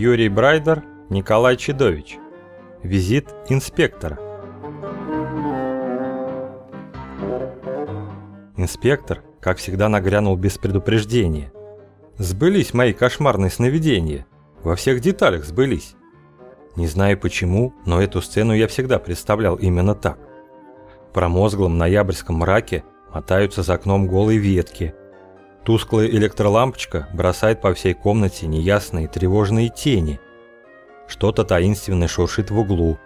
Юрий Брайдер, Николай Чедович. Визит инспектора. Инспектор, как всегда, нагрянул без предупреждения. Сбылись мои кошмарные сновидения. Во всех деталях сбылись. Не знаю почему, но эту сцену я всегда представлял именно так. В промозглом ноябрьском мраке мотаются за окном голые ветки. Тусклая электролампочка бросает по всей комнате неясные тревожные тени. Что-то таинственное шуршит в углу.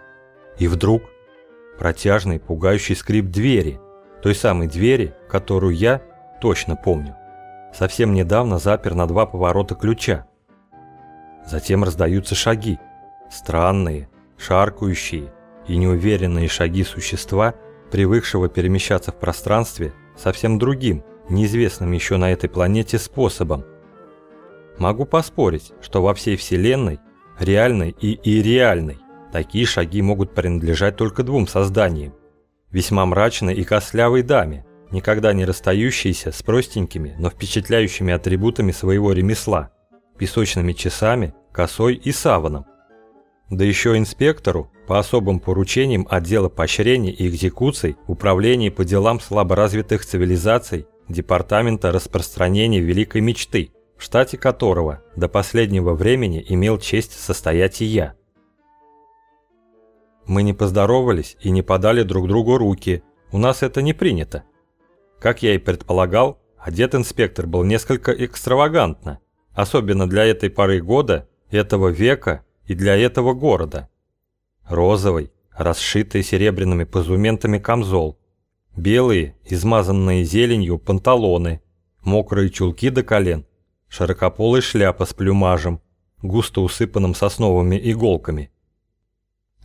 И вдруг протяжный пугающий скрип двери, той самой двери, которую я точно помню. Совсем недавно запер на два поворота ключа. Затем раздаются шаги. Странные, шаркающие и неуверенные шаги существа, привыкшего перемещаться в пространстве совсем другим, неизвестным еще на этой планете способом. Могу поспорить, что во всей Вселенной, реальной и ирреальной, такие шаги могут принадлежать только двум созданиям. Весьма мрачной и костлявой даме, никогда не расстающейся с простенькими, но впечатляющими атрибутами своего ремесла, песочными часами, косой и саваном, да еще инспектору по особым поручениям отдела поощрений и экзекуций Управления по делам слаборазвитых цивилизаций Департамента распространения Великой Мечты, в штате которого до последнего времени имел честь состоять и я. Мы не поздоровались и не подали друг другу руки, у нас это не принято. Как я и предполагал, одет инспектор был несколько экстравагантно, особенно для этой поры года, этого века и для этого города. Розовый, расшитый серебряными позументами камзол, белые, измазанные зеленью панталоны, мокрые чулки до колен, широкополая шляпа с плюмажем, густо усыпанным сосновыми иголками.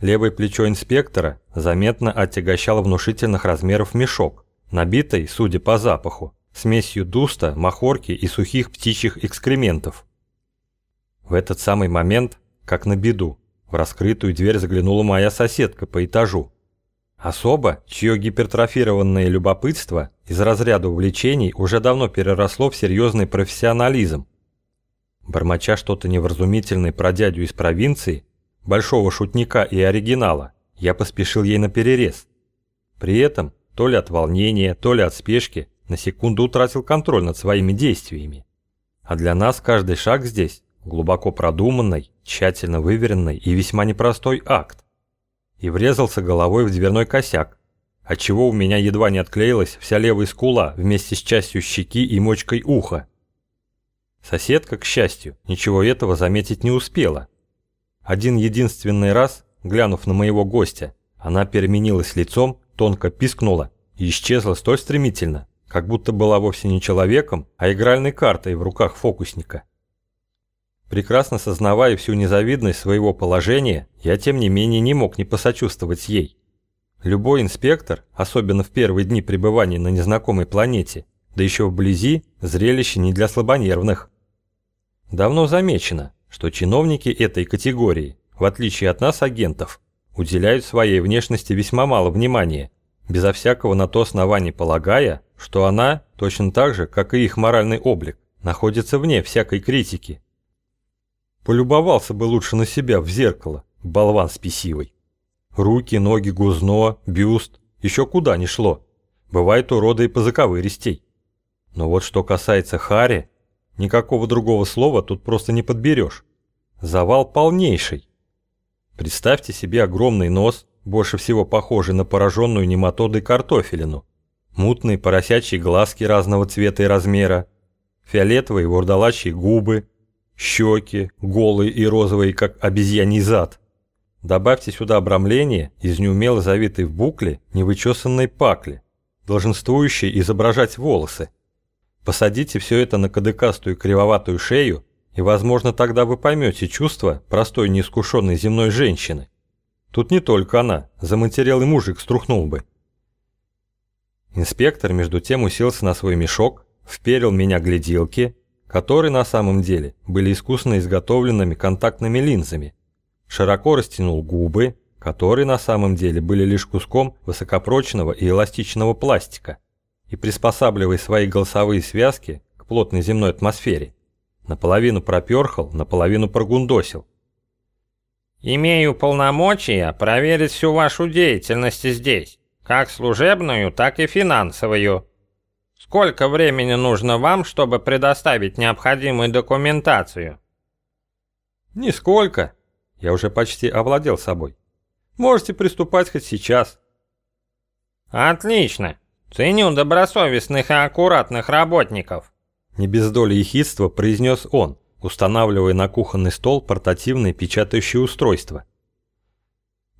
Левое плечо инспектора заметно отягощал внушительных размеров мешок, набитый, судя по запаху, смесью дуста, махорки и сухих птичьих экскрементов. В этот самый момент как на беду, в раскрытую дверь заглянула моя соседка по этажу. Особо, чье гипертрофированное любопытство из разряда увлечений уже давно переросло в серьезный профессионализм. Бормоча что-то невразумительное про дядю из провинции, большого шутника и оригинала, я поспешил ей на перерез. При этом, то ли от волнения, то ли от спешки, на секунду утратил контроль над своими действиями. А для нас каждый шаг здесь глубоко продуманный, тщательно выверенный и весьма непростой акт. И врезался головой в дверной косяк, отчего у меня едва не отклеилась вся левая скула вместе с частью щеки и мочкой уха. Соседка, к счастью, ничего этого заметить не успела. Один единственный раз, глянув на моего гостя, она переменилась лицом, тонко пискнула и исчезла столь стремительно, как будто была вовсе не человеком, а игральной картой в руках фокусника. Прекрасно сознавая всю незавидность своего положения, я тем не менее не мог не посочувствовать ей. Любой инспектор, особенно в первые дни пребывания на незнакомой планете, да еще вблизи, зрелище не для слабонервных. Давно замечено, что чиновники этой категории, в отличие от нас, агентов, уделяют своей внешности весьма мало внимания, безо всякого на то основания полагая, что она, точно так же, как и их моральный облик, находится вне всякой критики Полюбовался бы лучше на себя в зеркало, болван спесивый. Руки, ноги, гузно, бюст, еще куда ни шло. Бывает урода и по заковыристей. Но вот что касается Хари, никакого другого слова тут просто не подберешь. Завал полнейший. Представьте себе огромный нос, больше всего похожий на пораженную нематодой картофелину, мутные поросячьи глазки разного цвета и размера, фиолетовые вурдалачьи губы, щеки, голые и розовые, как обезьяний зад. Добавьте сюда обрамление из неумело завитой в букле невычесанной пакли, долженствующей изображать волосы. Посадите все это на кадыкастую кривоватую шею, и, возможно, тогда вы поймете чувство простой неискушенной земной женщины. Тут не только она, за материал и мужик струхнул бы. Инспектор между тем уселся на свой мешок, вперил меня гляделки которые на самом деле были искусно изготовленными контактными линзами. Широко растянул губы, которые на самом деле были лишь куском высокопрочного и эластичного пластика, и приспосабливая свои голосовые связки к плотной земной атмосфере, наполовину проперхал, наполовину прогундосил, Имею полномочия проверить всю вашу деятельность здесь, как служебную, так и финансовую. Сколько времени нужно вам, чтобы предоставить необходимую документацию? Нисколько. Я уже почти овладел собой. Можете приступать хоть сейчас. Отлично. Ценю добросовестных и аккуратных работников. Не без доли ехидства произнес он, устанавливая на кухонный стол портативное печатающее устройство.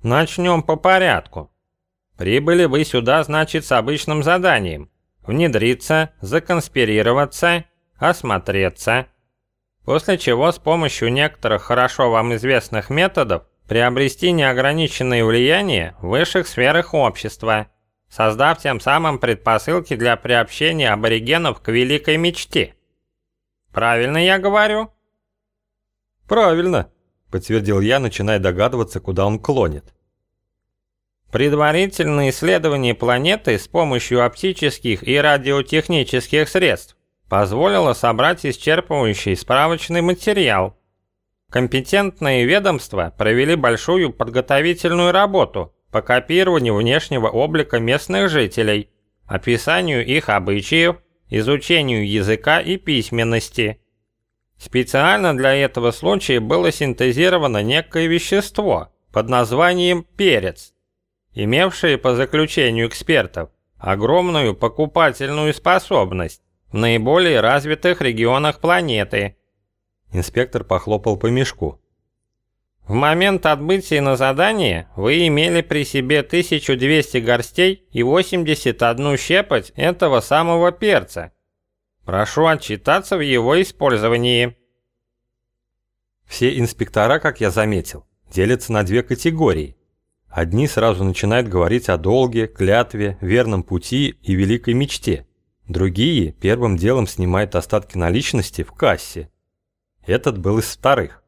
Начнем по порядку. Прибыли вы сюда, значит, с обычным заданием. Внедриться, законспирироваться, осмотреться. После чего с помощью некоторых хорошо вам известных методов приобрести неограниченное влияние в высших сферах общества, создав тем самым предпосылки для приобщения аборигенов к великой мечте. Правильно я говорю? Правильно, подтвердил я, начиная догадываться, куда он клонит. Предварительное исследование планеты с помощью оптических и радиотехнических средств позволило собрать исчерпывающий справочный материал. Компетентные ведомства провели большую подготовительную работу по копированию внешнего облика местных жителей, описанию их обычаев, изучению языка и письменности. Специально для этого случая было синтезировано некое вещество под названием перец, имевшее по заключению экспертов огромную покупательную способность в наиболее развитых регионах планеты. Инспектор похлопал по мешку. В момент отбытия на задание вы имели при себе 1200 горстей и 81 щепоть этого самого перца. Прошу отчитаться в его использовании. Все инспектора, как я заметил, делятся на две категории. Одни сразу начинают говорить о долге, клятве, верном пути и великой мечте. Другие первым делом снимают остатки наличности в кассе. Этот был из вторых.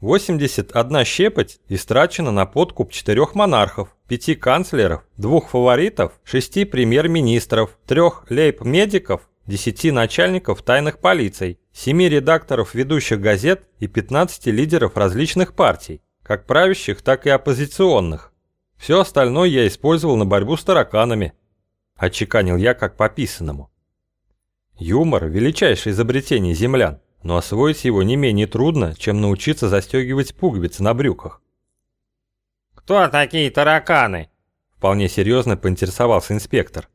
81 щепоть истрачена на подкуп четырех монархов, пяти канцлеров, двух фаворитов, шести премьер-министров, трех лейб-медиков, десяти начальников тайных полиций, семи редакторов ведущих газет и 15 лидеров различных партий как правящих, так и оппозиционных. Все остальное я использовал на борьбу с тараканами. Отчеканил я как пописанному. Юмор – величайшее изобретение землян, но освоить его не менее трудно, чем научиться застегивать пуговицы на брюках. «Кто такие тараканы?» – вполне серьезно поинтересовался инспектор.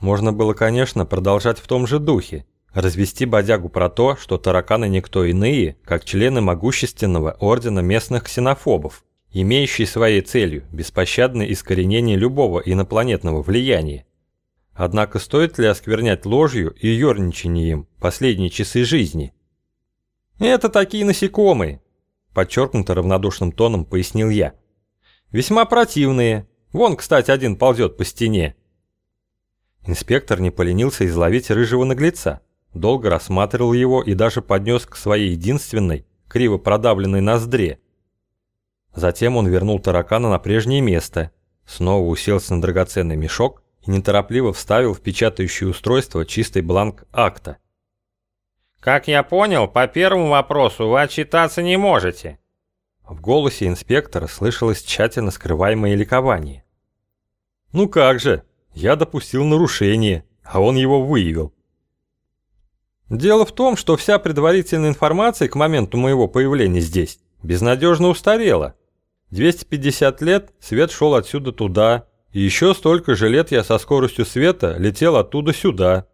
Можно было, конечно, продолжать в том же духе, развести бодягу про то, что тараканы никто иные, как члены могущественного ордена местных ксенофобов, имеющие своей целью беспощадное искоренение любого инопланетного влияния. Однако стоит ли осквернять ложью и ерничанием последние часы жизни? «Это такие насекомые», – подчеркнуто равнодушным тоном пояснил я. «Весьма противные. Вон, кстати, один ползет по стене». Инспектор не поленился изловить рыжего наглеца, долго рассматривал его и даже поднес к своей единственной, криво продавленной ноздре. Затем он вернул таракана на прежнее место, снова уселся на драгоценный мешок и неторопливо вставил в печатающее устройство чистый бланк акта. «Как я понял, по первому вопросу вы отчитаться не можете». В голосе инспектора слышалось тщательно скрываемое ликование. «Ну как же, я допустил нарушение, а он его выявил. Дело в том, что вся предварительная информация к моменту моего появления здесь безнадежно устарела. 250 лет свет шел отсюда туда, и еще столько же лет я со скоростью света летел оттуда сюда.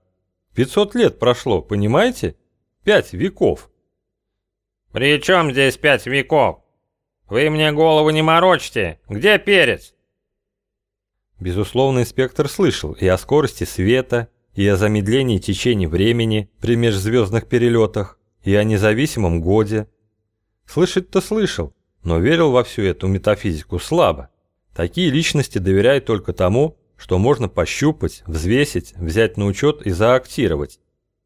500 лет прошло, понимаете? Пять веков. «При чем здесь пять веков? Вы мне голову не морочьте. Где перец?» Безусловно, инспектор слышал и о скорости света, и о замедлении течения времени при межзвездных перелетах, и о независимом годе. Слышать-то слышал, но верил во всю эту метафизику слабо. Такие личности доверяют только тому, что можно пощупать, взвесить, взять на учет и заактировать.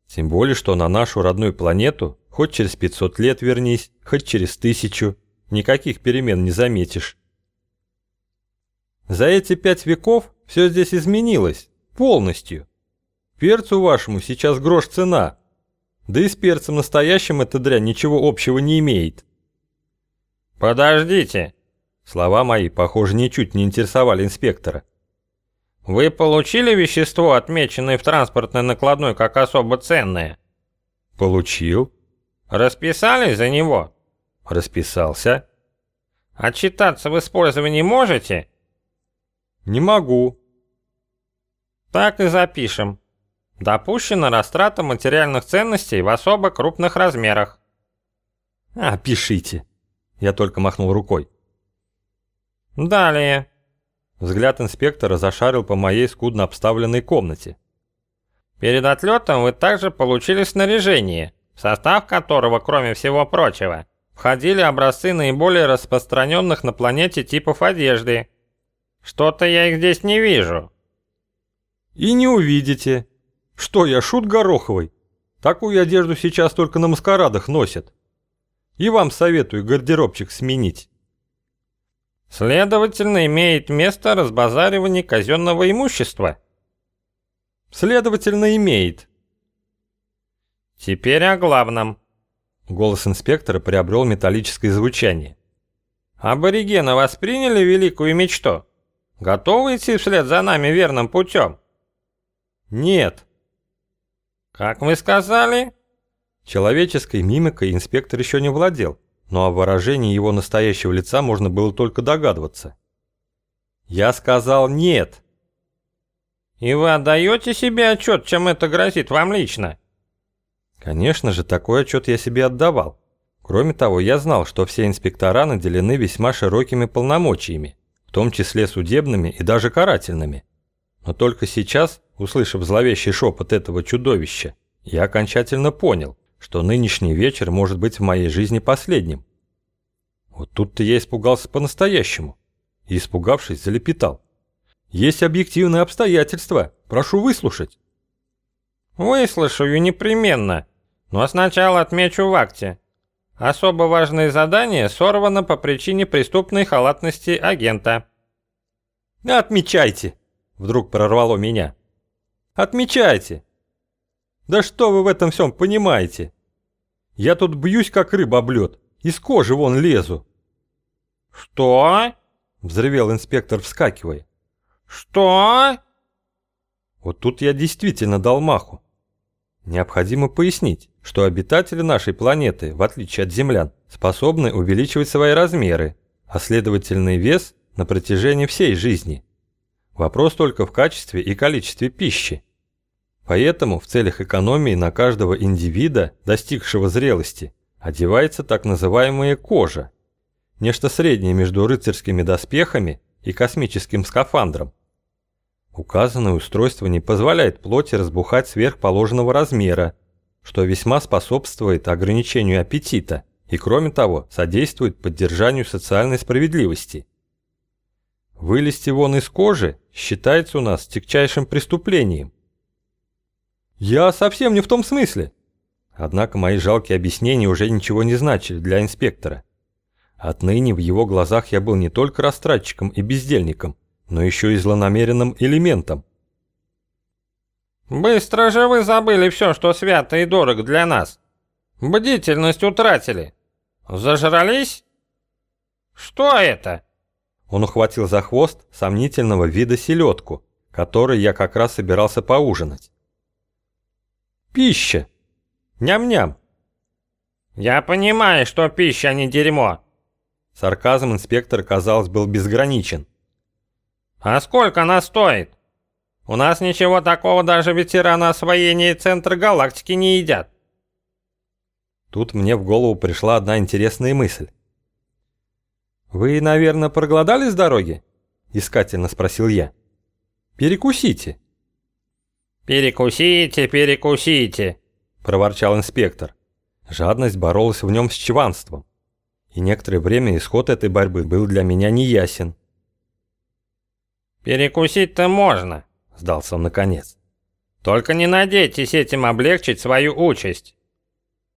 Тем более, что на нашу родную планету хоть через 500 лет вернись, хоть через тысячу, никаких перемен не заметишь. За эти пять веков все здесь изменилось, полностью. Перцу вашему сейчас грош цена. Да и с перцем настоящим эта дрянь ничего общего не имеет. «Подождите!» Слова мои, похоже, ничуть не интересовали инспектора. «Вы получили вещество, отмеченное в транспортной накладной как особо ценное?» «Получил». «Расписались за него?» «Расписался». «Отчитаться в использовании можете?» «Не могу». «Так и запишем. Допущена растрата материальных ценностей в особо крупных размерах». «А, пишите». Я только махнул рукой. «Далее». Взгляд инспектора зашарил по моей скудно обставленной комнате. «Перед отлетом вы также получили снаряжение, в состав которого, кроме всего прочего, входили образцы наиболее распространенных на планете типов одежды. Что-то я их здесь не вижу». «И не увидите. Что, я шут Гороховый? Такую одежду сейчас только на маскарадах носят. И вам советую гардеробчик сменить». Следовательно, имеет место разбазаривание казенного имущества. Следовательно, имеет. Теперь о главном. Голос инспектора приобрел металлическое звучание. Аборигены восприняли великую мечту? Готовы идти вслед за нами верным путем? Нет. Как вы сказали? Человеческой мимикой инспектор еще не владел но о выражении его настоящего лица можно было только догадываться. «Я сказал нет!» «И вы отдаете себе отчет, чем это грозит вам лично?» Конечно же, такой отчет я себе отдавал. Кроме того, я знал, что все инспектора наделены весьма широкими полномочиями, в том числе судебными и даже карательными. Но только сейчас, услышав зловещий шепот этого чудовища, я окончательно понял, что нынешний вечер может быть в моей жизни последним. Вот тут-то я испугался по-настоящему. И, испугавшись, залепетал. Есть объективные обстоятельства. Прошу выслушать. Выслушаю непременно. Но сначала отмечу в акте. Особо важное задание сорвано по причине преступной халатности агента. Отмечайте. Вдруг прорвало меня. Отмечайте. Да что вы в этом всем понимаете? Я тут бьюсь, как рыба об лед. Из кожи вон лезу. Что? Взревел инспектор, вскакивая. Что? Вот тут я действительно дал маху. Необходимо пояснить, что обитатели нашей планеты, в отличие от землян, способны увеличивать свои размеры, а следовательный вес на протяжении всей жизни. Вопрос только в качестве и количестве пищи. Поэтому в целях экономии на каждого индивида, достигшего зрелости, одевается так называемая кожа. Нечто среднее между рыцарскими доспехами и космическим скафандром. Указанное устройство не позволяет плоти разбухать сверх положенного размера, что весьма способствует ограничению аппетита и, кроме того, содействует поддержанию социальной справедливости. Вылезти вон из кожи считается у нас тягчайшим преступлением, «Я совсем не в том смысле». Однако мои жалкие объяснения уже ничего не значили для инспектора. Отныне в его глазах я был не только растратчиком и бездельником, но еще и злонамеренным элементом. «Быстро же вы забыли все, что свято и дорого для нас. Бдительность утратили. Зажрались? Что это?» Он ухватил за хвост сомнительного вида селедку, которой я как раз собирался поужинать. Пища. Ням-ням. Я понимаю, что пища, а не дерьмо. Сарказм инспектора, казалось, был безграничен. А сколько она стоит? У нас ничего такого даже ветераны освоения центра галактики не едят. Тут мне в голову пришла одна интересная мысль. «Вы, наверное, проголодались с дороги?» – искательно спросил я. «Перекусите». «Перекусите, перекусите!» – проворчал инспектор. Жадность боролась в нем с чванством. И некоторое время исход этой борьбы был для меня неясен. «Перекусить-то можно», – сдался он наконец. «Только не надейтесь этим облегчить свою участь.